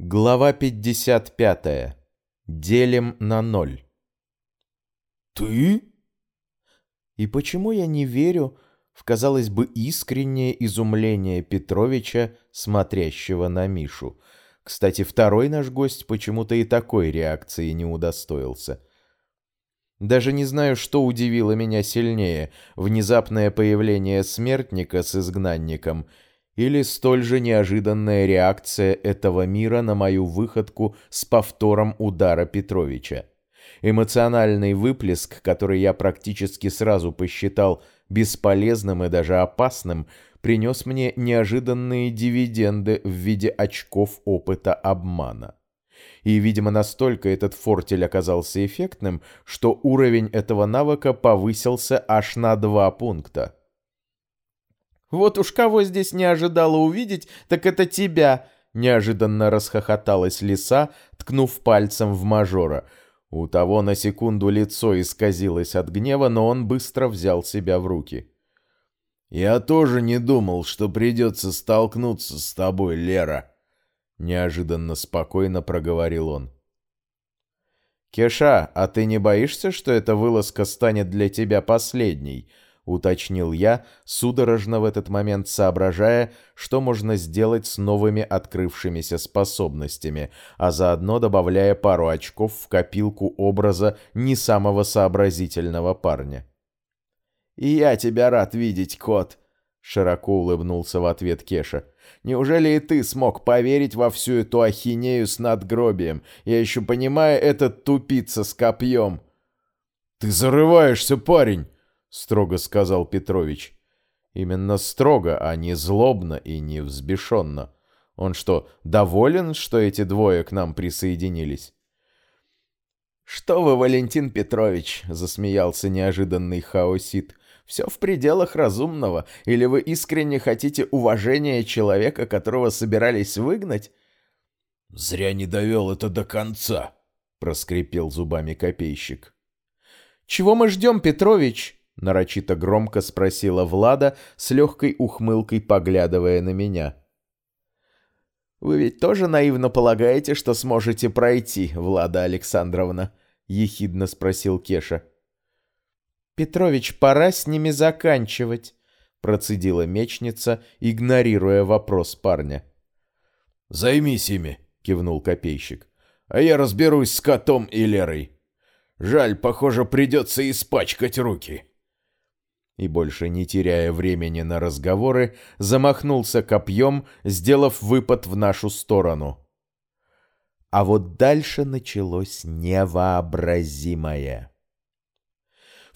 Глава 55. Делим на ноль. «Ты?» И почему я не верю в, казалось бы, искреннее изумление Петровича, смотрящего на Мишу? Кстати, второй наш гость почему-то и такой реакции не удостоился. Даже не знаю, что удивило меня сильнее — внезапное появление смертника с изгнанником — или столь же неожиданная реакция этого мира на мою выходку с повтором удара Петровича. Эмоциональный выплеск, который я практически сразу посчитал бесполезным и даже опасным, принес мне неожиданные дивиденды в виде очков опыта обмана. И, видимо, настолько этот фортель оказался эффектным, что уровень этого навыка повысился аж на два пункта. Вот уж кого здесь не ожидала увидеть, так это тебя!» Неожиданно расхохоталась лиса, ткнув пальцем в мажора. У того на секунду лицо исказилось от гнева, но он быстро взял себя в руки. «Я тоже не думал, что придется столкнуться с тобой, Лера», — неожиданно спокойно проговорил он. «Кеша, а ты не боишься, что эта вылазка станет для тебя последней?» Уточнил я, судорожно в этот момент соображая, что можно сделать с новыми открывшимися способностями, а заодно добавляя пару очков в копилку образа не самого сообразительного парня. «И я тебя рад видеть, кот!» — широко улыбнулся в ответ Кеша. «Неужели и ты смог поверить во всю эту ахинею с надгробием? Я еще понимаю этот тупица с копьем!» «Ты зарываешься, парень!» — строго сказал Петрович. Именно строго, а не злобно и не взбешенно. Он что, доволен, что эти двое к нам присоединились? «Что вы, Валентин Петрович?» — засмеялся неожиданный хаосит. «Все в пределах разумного. Или вы искренне хотите уважения человека, которого собирались выгнать?» «Зря не довел это до конца», — проскрипел зубами копейщик. «Чего мы ждем, Петрович?» Нарочито громко спросила Влада, с легкой ухмылкой поглядывая на меня. «Вы ведь тоже наивно полагаете, что сможете пройти, Влада Александровна?» — ехидно спросил Кеша. «Петрович, пора с ними заканчивать», — процедила мечница, игнорируя вопрос парня. «Займись ими», — кивнул копейщик. «А я разберусь с котом и Лерой. Жаль, похоже, придется испачкать руки» и, больше не теряя времени на разговоры, замахнулся копьем, сделав выпад в нашу сторону. А вот дальше началось невообразимое.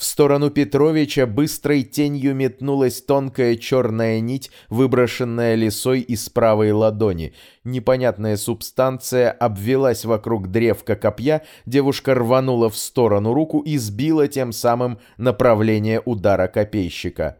В сторону Петровича быстрой тенью метнулась тонкая черная нить, выброшенная лисой из правой ладони. Непонятная субстанция обвелась вокруг древка копья, девушка рванула в сторону руку и сбила тем самым направление удара копейщика.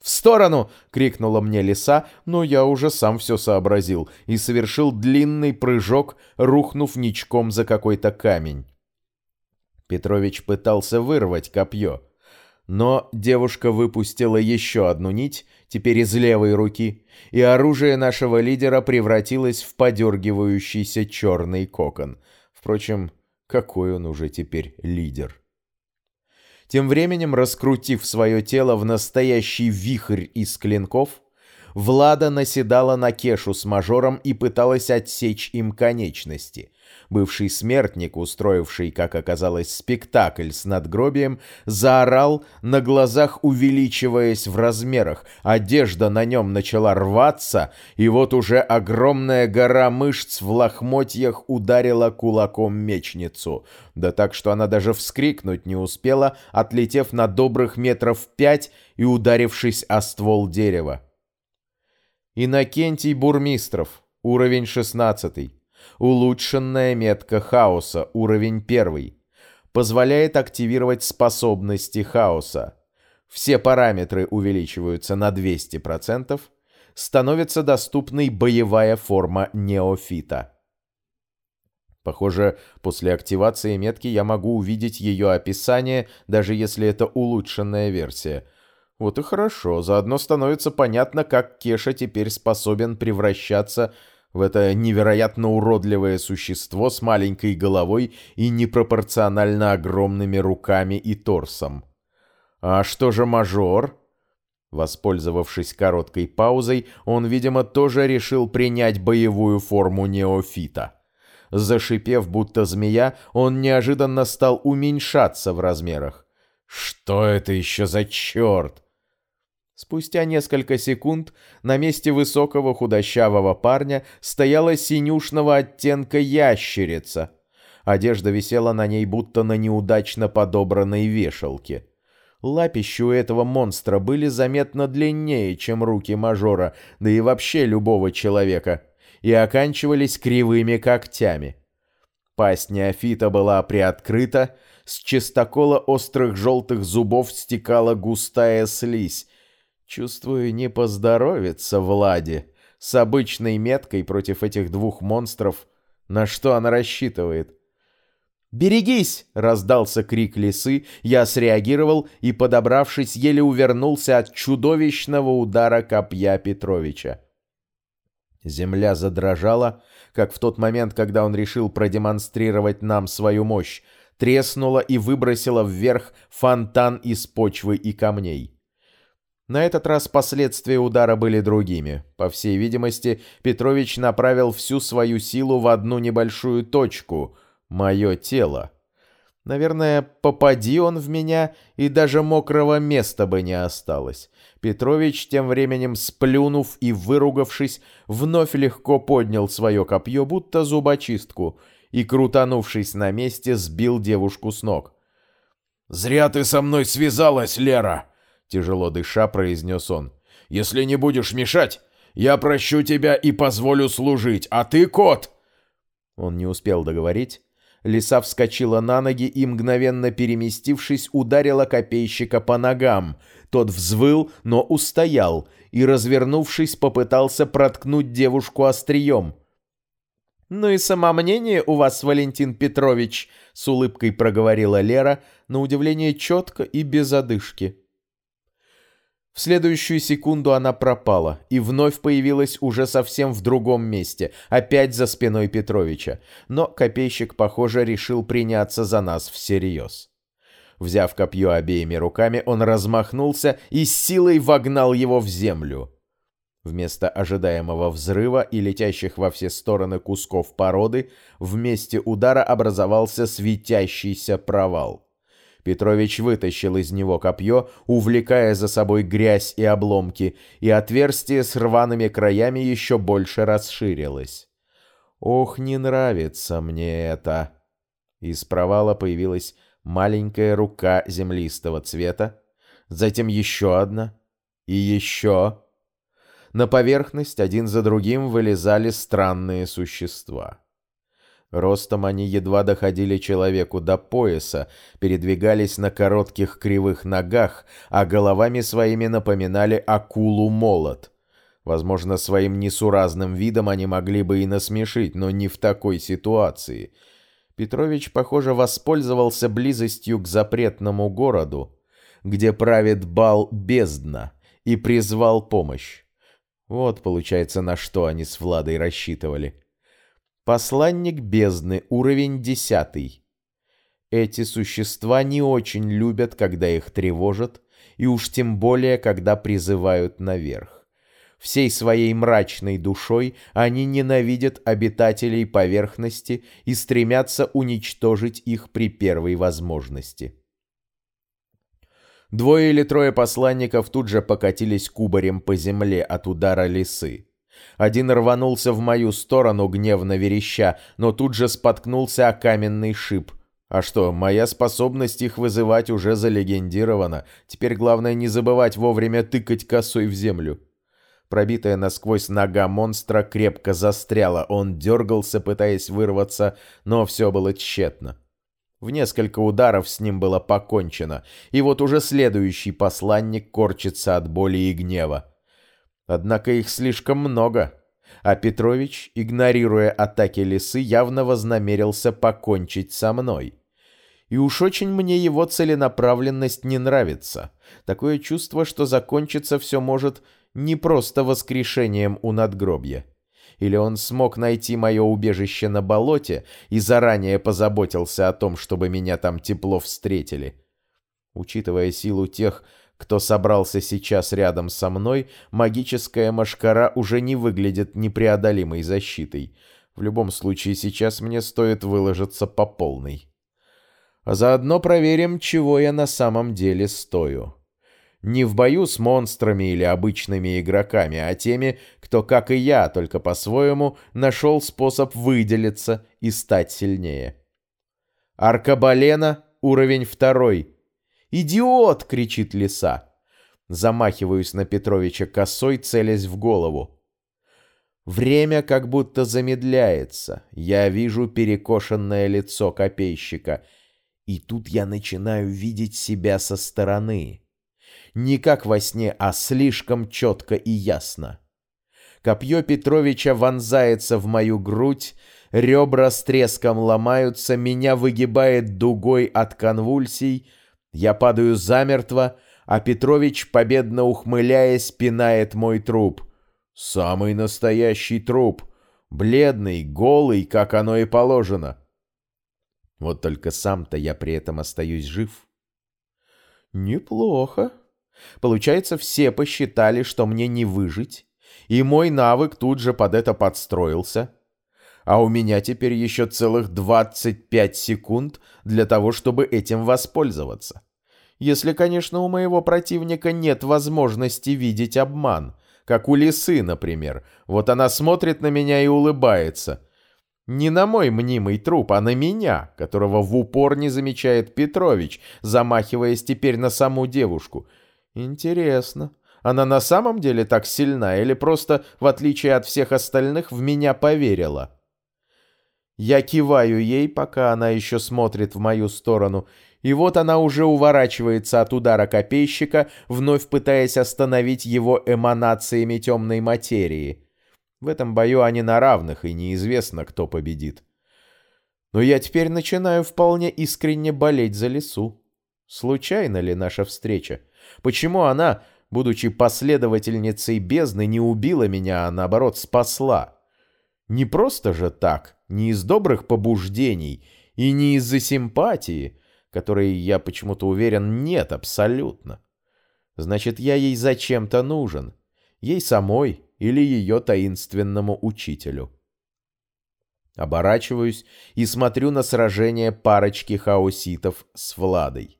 «В сторону!» — крикнула мне лиса, но я уже сам все сообразил и совершил длинный прыжок, рухнув ничком за какой-то камень. Петрович пытался вырвать копье. Но девушка выпустила еще одну нить, теперь из левой руки, и оружие нашего лидера превратилось в подергивающийся черный кокон. Впрочем, какой он уже теперь лидер. Тем временем, раскрутив свое тело в настоящий вихрь из клинков, Влада наседала на Кешу с мажором и пыталась отсечь им конечности. Бывший смертник, устроивший, как оказалось, спектакль с надгробием, заорал, на глазах увеличиваясь в размерах. Одежда на нем начала рваться, и вот уже огромная гора мышц в лохмотьях ударила кулаком мечницу. Да так, что она даже вскрикнуть не успела, отлетев на добрых метров пять и ударившись о ствол дерева. Иннокентий Бурмистров, уровень 16. Улучшенная метка хаоса, уровень 1. Позволяет активировать способности хаоса. Все параметры увеличиваются на 200%. Становится доступной боевая форма неофита. Похоже, после активации метки я могу увидеть ее описание, даже если это улучшенная версия – вот и хорошо, заодно становится понятно, как Кеша теперь способен превращаться в это невероятно уродливое существо с маленькой головой и непропорционально огромными руками и торсом. «А что же мажор?» Воспользовавшись короткой паузой, он, видимо, тоже решил принять боевую форму неофита. Зашипев, будто змея, он неожиданно стал уменьшаться в размерах. «Что это еще за черт?» Спустя несколько секунд на месте высокого худощавого парня стояла синюшного оттенка ящерица. Одежда висела на ней будто на неудачно подобранной вешалке. Лапищи у этого монстра были заметно длиннее, чем руки мажора, да и вообще любого человека, и оканчивались кривыми когтями. Пасть неофита была приоткрыта, с чистокола острых желтых зубов стекала густая слизь, Чувствую, не поздоровится Владе. С обычной меткой против этих двух монстров. На что она рассчитывает? «Берегись!» — раздался крик лисы. Я среагировал и, подобравшись, еле увернулся от чудовищного удара копья Петровича. Земля задрожала, как в тот момент, когда он решил продемонстрировать нам свою мощь, треснула и выбросила вверх фонтан из почвы и камней. На этот раз последствия удара были другими. По всей видимости, Петрович направил всю свою силу в одну небольшую точку — мое тело. Наверное, попади он в меня, и даже мокрого места бы не осталось. Петрович, тем временем сплюнув и выругавшись, вновь легко поднял свое копье, будто зубочистку, и, крутанувшись на месте, сбил девушку с ног. «Зря ты со мной связалась, Лера!» Тяжело дыша, произнес он. «Если не будешь мешать, я прощу тебя и позволю служить, а ты кот!» Он не успел договорить. Лиса вскочила на ноги и, мгновенно переместившись, ударила копейщика по ногам. Тот взвыл, но устоял и, развернувшись, попытался проткнуть девушку острием. «Ну и самомнение у вас, Валентин Петрович», — с улыбкой проговорила Лера, на удивление четко и без одышки. В следующую секунду она пропала и вновь появилась уже совсем в другом месте, опять за спиной Петровича. Но копейщик, похоже, решил приняться за нас всерьез. Взяв копье обеими руками, он размахнулся и с силой вогнал его в землю. Вместо ожидаемого взрыва и летящих во все стороны кусков породы, в месте удара образовался светящийся провал. Петрович вытащил из него копье, увлекая за собой грязь и обломки, и отверстие с рваными краями еще больше расширилось. «Ох, не нравится мне это!» Из провала появилась маленькая рука землистого цвета, затем еще одна и еще. На поверхность один за другим вылезали странные существа. Ростом они едва доходили человеку до пояса, передвигались на коротких кривых ногах, а головами своими напоминали акулу-молот. Возможно, своим несуразным видом они могли бы и насмешить, но не в такой ситуации. Петрович, похоже, воспользовался близостью к запретному городу, где правит бал бездна, и призвал помощь. Вот, получается, на что они с Владой рассчитывали. Посланник бездны, уровень 10. Эти существа не очень любят, когда их тревожат, и уж тем более, когда призывают наверх. Всей своей мрачной душой они ненавидят обитателей поверхности и стремятся уничтожить их при первой возможности. Двое или трое посланников тут же покатились кубарем по земле от удара лисы. Один рванулся в мою сторону, гневно вереща, но тут же споткнулся о каменный шип. А что, моя способность их вызывать уже залегендирована. Теперь главное не забывать вовремя тыкать косой в землю. Пробитая насквозь нога монстра крепко застряла. Он дергался, пытаясь вырваться, но все было тщетно. В несколько ударов с ним было покончено, и вот уже следующий посланник корчится от боли и гнева. Однако их слишком много, а Петрович, игнорируя атаки лисы, явно вознамерился покончить со мной. И уж очень мне его целенаправленность не нравится. Такое чувство, что закончиться все может не просто воскрешением у надгробья. Или он смог найти мое убежище на болоте и заранее позаботился о том, чтобы меня там тепло встретили? Учитывая силу тех, кто собрался сейчас рядом со мной, магическая машкара уже не выглядит непреодолимой защитой. В любом случае, сейчас мне стоит выложиться по полной. А заодно проверим, чего я на самом деле стою. Не в бою с монстрами или обычными игроками, а теми, кто, как и я, только по-своему, способ выделиться и стать сильнее. Аркабалена, уровень второй. «Идиот!» — кричит лиса. Замахиваюсь на Петровича косой, целясь в голову. Время как будто замедляется. Я вижу перекошенное лицо копейщика. И тут я начинаю видеть себя со стороны. Не как во сне, а слишком четко и ясно. Копье Петровича вонзается в мою грудь, ребра с треском ломаются, меня выгибает дугой от конвульсий, я падаю замертво, а Петрович, победно ухмыляясь, пинает мой труп. Самый настоящий труп. Бледный, голый, как оно и положено. Вот только сам-то я при этом остаюсь жив. Неплохо. Получается, все посчитали, что мне не выжить, и мой навык тут же под это подстроился. А у меня теперь еще целых 25 секунд для того, чтобы этим воспользоваться. Если, конечно, у моего противника нет возможности видеть обман, как у лисы, например. Вот она смотрит на меня и улыбается. Не на мой мнимый труп, а на меня, которого в упор не замечает Петрович, замахиваясь теперь на саму девушку — Интересно. Она на самом деле так сильна или просто, в отличие от всех остальных, в меня поверила? Я киваю ей, пока она еще смотрит в мою сторону, и вот она уже уворачивается от удара копейщика, вновь пытаясь остановить его эманациями темной материи. В этом бою они на равных, и неизвестно, кто победит. Но я теперь начинаю вполне искренне болеть за лесу. Случайно ли наша встреча? Почему она, будучи последовательницей бездны, не убила меня, а наоборот спасла? Не просто же так, не из добрых побуждений и не из-за симпатии, которой, я почему-то уверен, нет абсолютно. Значит, я ей зачем-то нужен. Ей самой или ее таинственному учителю. Оборачиваюсь и смотрю на сражение парочки хаоситов с Владой.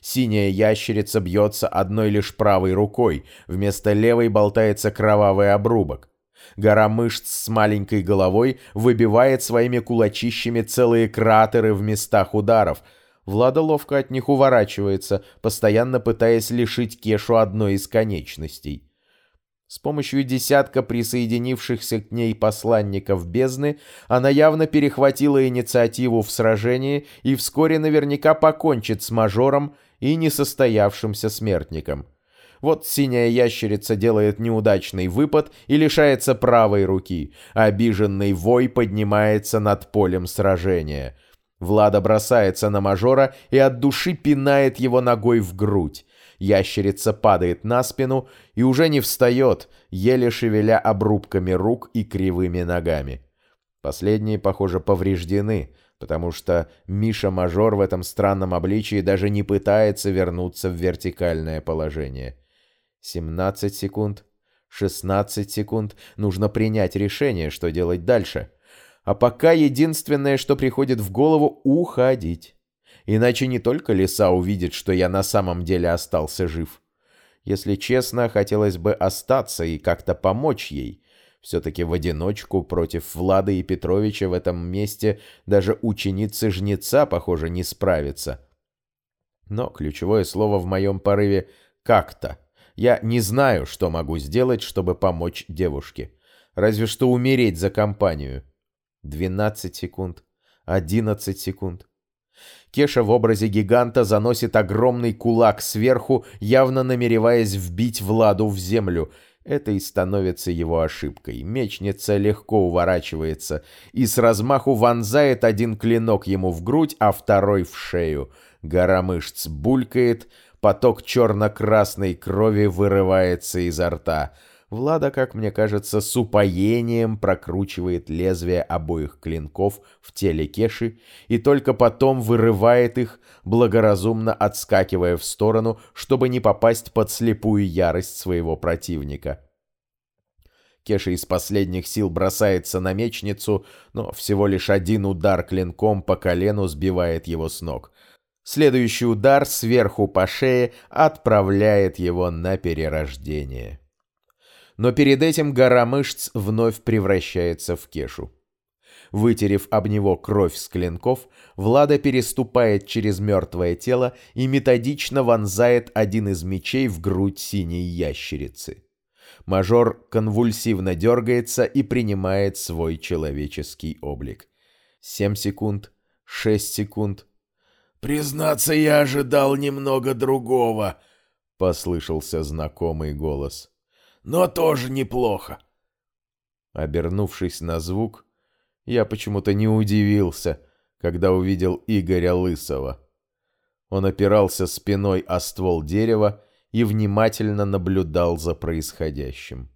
Синяя ящерица бьется одной лишь правой рукой, вместо левой болтается кровавый обрубок. Гора мышц с маленькой головой выбивает своими кулачищами целые кратеры в местах ударов. Влада ловко от них уворачивается, постоянно пытаясь лишить Кешу одной из конечностей. С помощью десятка присоединившихся к ней посланников бездны она явно перехватила инициативу в сражении и вскоре наверняка покончит с мажором и несостоявшимся смертником. Вот синяя ящерица делает неудачный выпад и лишается правой руки. Обиженный вой поднимается над полем сражения. Влада бросается на мажора и от души пинает его ногой в грудь. Ящерица падает на спину и уже не встает, еле шевеля обрубками рук и кривыми ногами. Последние, похоже, повреждены, потому что Миша-мажор в этом странном обличии даже не пытается вернуться в вертикальное положение. 17 секунд, 16 секунд. Нужно принять решение, что делать дальше. А пока единственное, что приходит в голову — уходить. Иначе не только лиса увидит, что я на самом деле остался жив. Если честно, хотелось бы остаться и как-то помочь ей. Все-таки в одиночку против Влада и Петровича в этом месте даже ученицы жнеца, похоже, не справится. Но ключевое слово в моем порыве «как-то». Я не знаю, что могу сделать, чтобы помочь девушке. Разве что умереть за компанию. 12 секунд. 11 секунд. Кеша в образе гиганта заносит огромный кулак сверху, явно намереваясь вбить Владу в землю. Это и становится его ошибкой. Мечница легко уворачивается и с размаху вонзает один клинок ему в грудь, а второй в шею. Гора мышц булькает, поток черно-красной крови вырывается изо рта. Влада, как мне кажется, с упоением прокручивает лезвие обоих клинков в теле Кеши и только потом вырывает их, благоразумно отскакивая в сторону, чтобы не попасть под слепую ярость своего противника. Кеша из последних сил бросается на мечницу, но всего лишь один удар клинком по колену сбивает его с ног. Следующий удар сверху по шее отправляет его на перерождение но перед этим гора мышц вновь превращается в кешу. Вытерев об него кровь с клинков, Влада переступает через мертвое тело и методично вонзает один из мечей в грудь синей ящерицы. Мажор конвульсивно дергается и принимает свой человеческий облик. Семь секунд, шесть секунд. «Признаться, я ожидал немного другого», — послышался знакомый голос но тоже неплохо. Обернувшись на звук, я почему-то не удивился, когда увидел Игоря Лысого. Он опирался спиной о ствол дерева и внимательно наблюдал за происходящим.